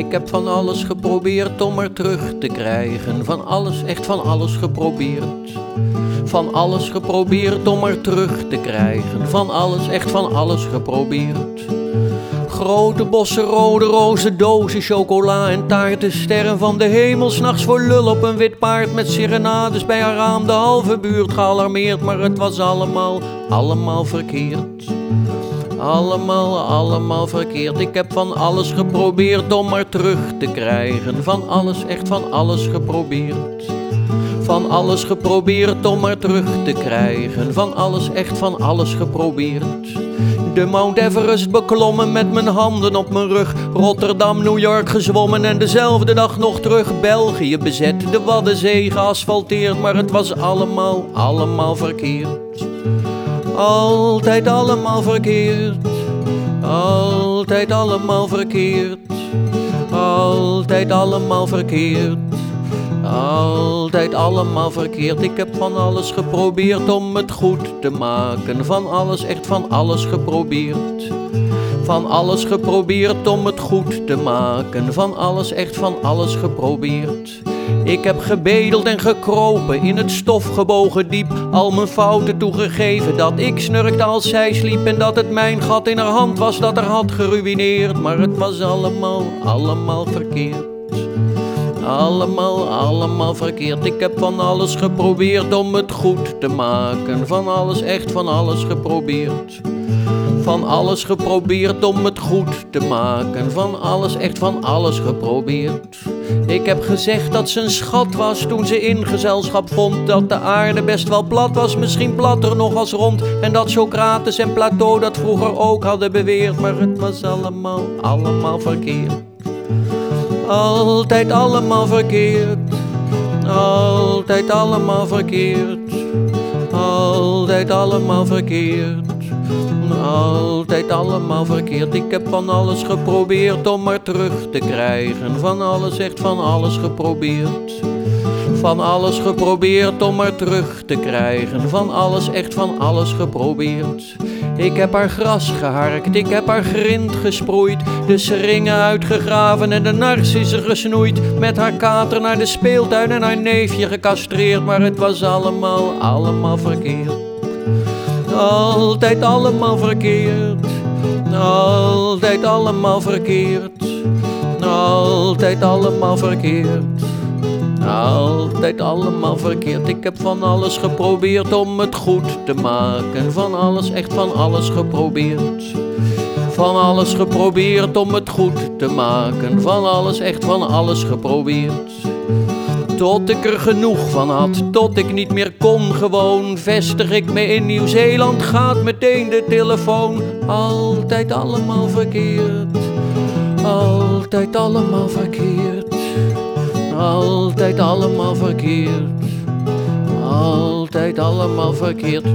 Ik heb van alles geprobeerd om er terug te krijgen. Van alles, echt van alles geprobeerd. Van alles geprobeerd om er terug te krijgen. Van alles, echt van alles geprobeerd. Grote bossen rode rozen, dozen chocola en taarten. Sterren van de hemel, s'nachts voor lul op een wit paard. Met serenades bij haar raam, de halve buurt gealarmeerd. Maar het was allemaal, allemaal verkeerd. Allemaal, allemaal verkeerd. Ik heb van alles geprobeerd om maar terug te krijgen. Van alles, echt van alles geprobeerd. Van alles geprobeerd om maar terug te krijgen. Van alles, echt van alles geprobeerd. De Mount Everest beklommen met mijn handen op mijn rug. Rotterdam, New York gezwommen en dezelfde dag nog terug. België bezet, de Waddenzee geasfalteerd. Maar het was allemaal, allemaal verkeerd. Altijd allemaal verkeerd. Altijd allemaal verkeerd. Altijd allemaal verkeerd. Altijd allemaal verkeerd. Ik heb van alles geprobeerd om het goed te maken. Van alles, echt van alles geprobeerd. Van alles geprobeerd om het goed te maken. Van alles, echt van alles geprobeerd. Ik heb gebedeld en gekropen, in het stof gebogen diep, al mijn fouten toegegeven, dat ik snurkte als zij sliep en dat het mijn gat in haar hand was dat er had geruineerd, maar het was allemaal, allemaal verkeerd. Allemaal, allemaal verkeerd. Ik heb van alles geprobeerd om het goed te maken. Van alles, echt van alles geprobeerd. Van alles geprobeerd om het goed te maken. Van alles, echt van alles geprobeerd. Ik heb gezegd dat ze een schat was toen ze in gezelschap vond dat de aarde best wel plat was, misschien platter nog als rond. En dat Socrates en Plato dat vroeger ook hadden beweerd, maar het was allemaal, allemaal verkeerd. Altijd allemaal verkeerd. Altijd allemaal verkeerd. Altijd allemaal verkeerd. Altijd allemaal verkeerd. Ik heb van alles geprobeerd om maar terug te krijgen. Van alles, echt van alles geprobeerd. Van alles geprobeerd om maar terug te krijgen. Van alles, echt van alles geprobeerd. Ik heb haar gras geharkt, ik heb haar grind gesproeid. De seringen uitgegraven en de narcissen gesnoeid. Met haar kater naar de speeltuin en haar neefje gecastreerd. Maar het was allemaal, allemaal verkeerd. Altijd allemaal verkeerd. Altijd allemaal verkeerd. Altijd allemaal verkeerd. Altijd allemaal verkeerd. Ik heb van alles geprobeerd om het goed te maken. Van alles, echt van alles geprobeerd. Van alles geprobeerd om het goed te maken. Van alles, echt van alles geprobeerd. Tot ik er genoeg van had, tot ik niet meer kon gewoon. Vestig ik me in Nieuw-Zeeland, gaat meteen de telefoon. Altijd allemaal verkeerd. Altijd allemaal verkeerd. Altijd allemaal verkeerd. Altijd allemaal verkeerd.